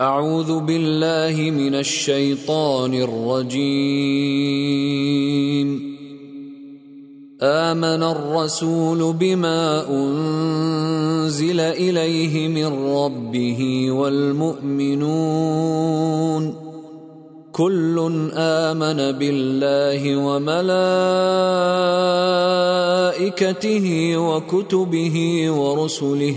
أعوذ بالله من الشيطان الرجيم. آمن الرسول بما أنزل إليه من ربه والمؤمنون. كل آمن بالله وملائكته وكتبه ورسله.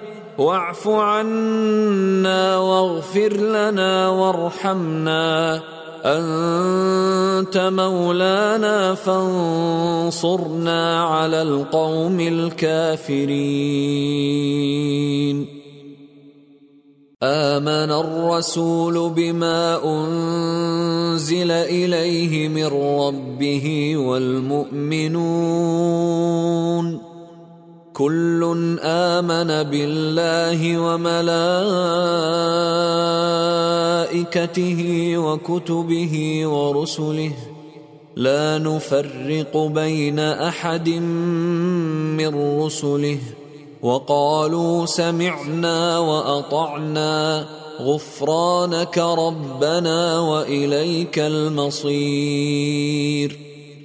واعف عنا واغفر لنا وارحمنا. أنت مولانا فانصرنا على القوم الكافرين. آمن الرسول بما أنزل إليه من ربه والمؤمنون. كل آمن بالله وملائكته وكتبه ورسله. لا نفرق بين أحد من رسله. وقالوا سمعنا وأطعنا. غفرانك ربنا وإليك المصير.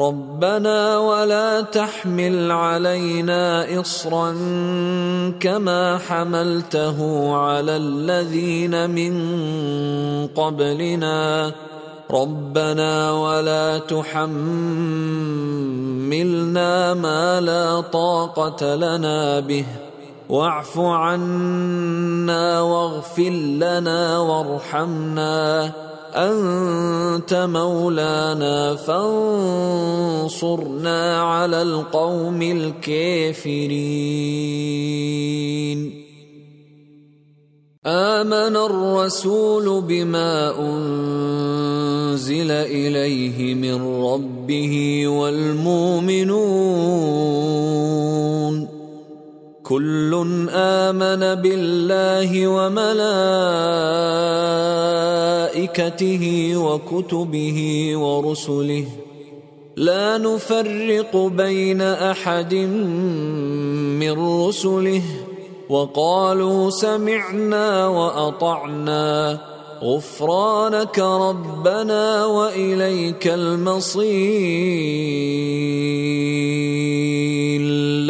ربنا ولا تحمل علينا اصرا كما حملته على الذين من قبلنا. ربنا ولا تحملنا ما لا طاقة لنا به. واعف عنا واغفر لنا وارحمنا. أنت مولانا فانصرنا على القوم الكافرين. آمن الرسول بما أنزل إليه من ربه والمؤمنون كل آمن بالله وملائكته وكتبه ورسله. لا نفرق بين أحد من رسله. وقالوا سمعنا وأطعنا. غفرانك ربنا وإليك المصير.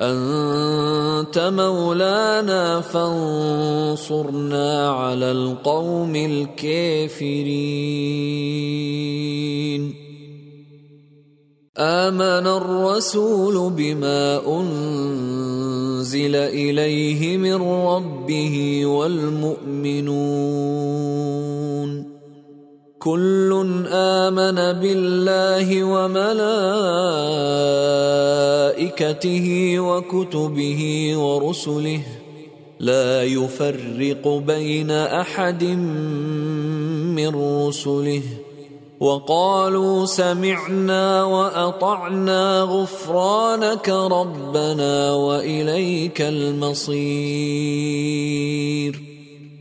أنت مولانا فانصرنا على القوم الكافرين. آمن الرسول بما أنزل إليه من ربه والمؤمنون. كل آمن بالله وملائكته وكتبه ورسله. لا يفرق بين أحد من رسله. وقالوا سمعنا وأطعنا غفرانك ربنا وإليك المصير.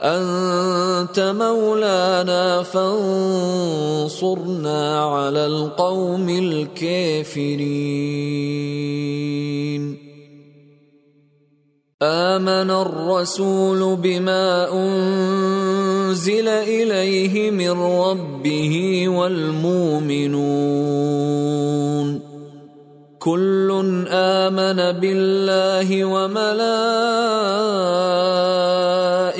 أنت مولانا فانصرنا على القوم الكافرين. آمن الرسول بما أنزل إليه من ربه والمؤمنون. كل آمن بالله وملائكته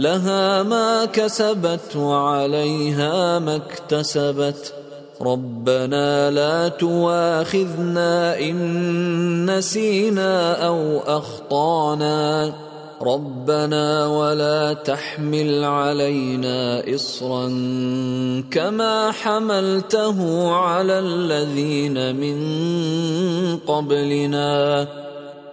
لها ما كسبت وعليها ما اكتسبت. ربنا لا تواخذنا إن نسينا أو أخطأنا. ربنا ولا تحمل علينا اصرا كما حملته على الذين من قبلنا.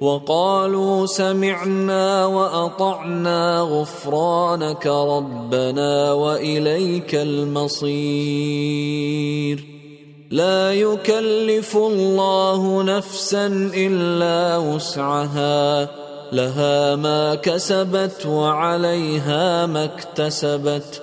وقالوا سمعنا وأطعنا غفرانك ربنا وإليك المصير. لا يكلف الله نفسا إلا وسعها. لها ما كسبت وعليها ما اكتسبت.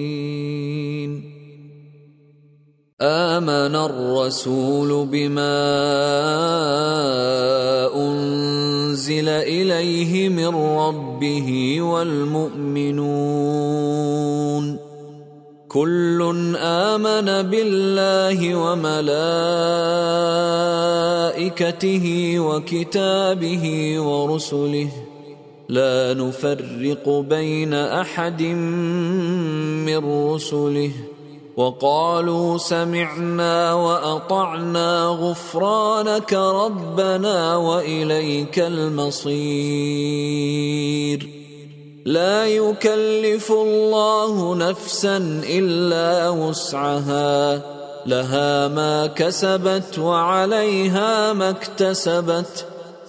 آمن الرسول بما أنزل إليه من ربه والمؤمنون. كل آمن بالله وملائكته وكتابه ورسله. لا نفرق بين أحد من رسله. وقالوا سمعنا وأطعنا غفرانك ربنا وإليك المصير. لا يكلف الله نفسا إلا وسعها. لها ما كسبت وعليها ما اكتسبت.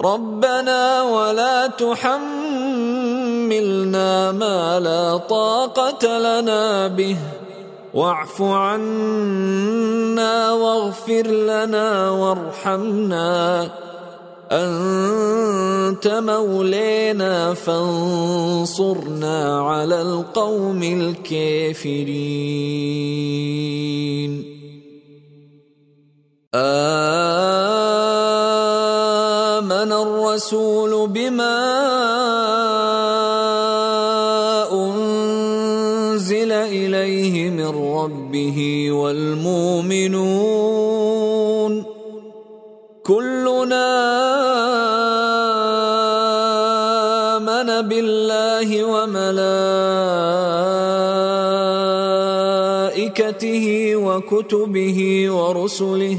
ربنا ولا تحملنا ما لا طاقة لنا به. واعف عنا واغفر لنا وارحمنا. أنت مولينا فانصرنا على القوم الكافرين. امن بما أنزل إليه من ربه والمؤمنون. كلنا آمن بالله وملائكته وكتبه ورسله.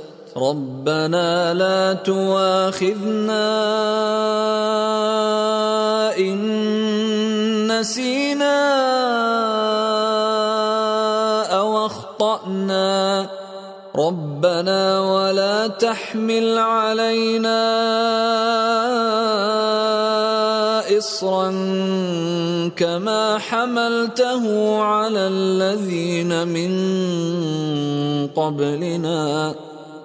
ربنا لا تواخذنا إن نسينا أو أخطأنا. ربنا ولا تحمل علينا اصرا كما حملته على الذين من قبلنا.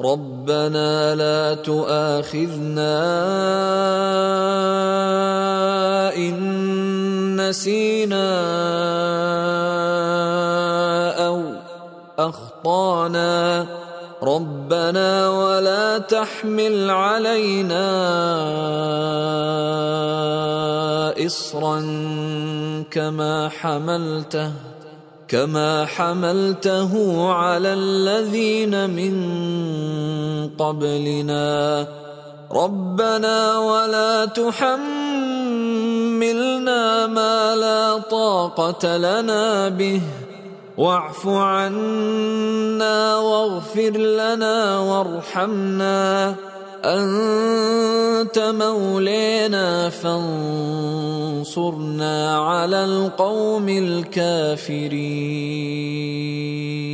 ربنا لا تؤاخذنا إن نسينا أو أخطأنا. ربنا ولا تحمل علينا اصرا كما حملته كما حملته على الذين من قبلنا. ربنا ولا تحملنا ما لا طاقة لنا به. واعف عنا واغفر لنا وارحمنا. أنت مولينا فانصرنا على القوم الكافرين.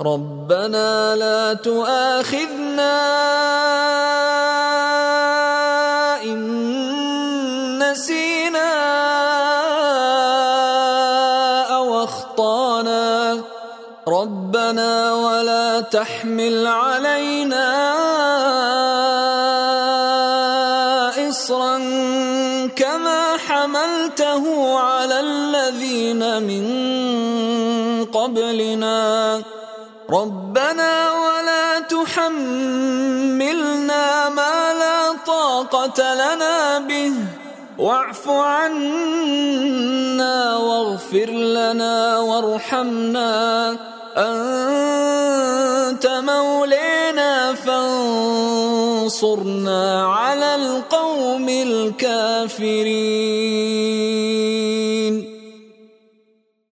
ربنا لا تؤاخذنا إن نسينا أو أخطأنا. ربنا ولا تحمل علينا إصرا كما حملته على الذين من قبلنا. ربنا ولا تحملنا ما لا طاقة لنا به. واعف عنا واغفر لنا وارحمنا. أنت مولينا فانصرنا على القوم الكافرين.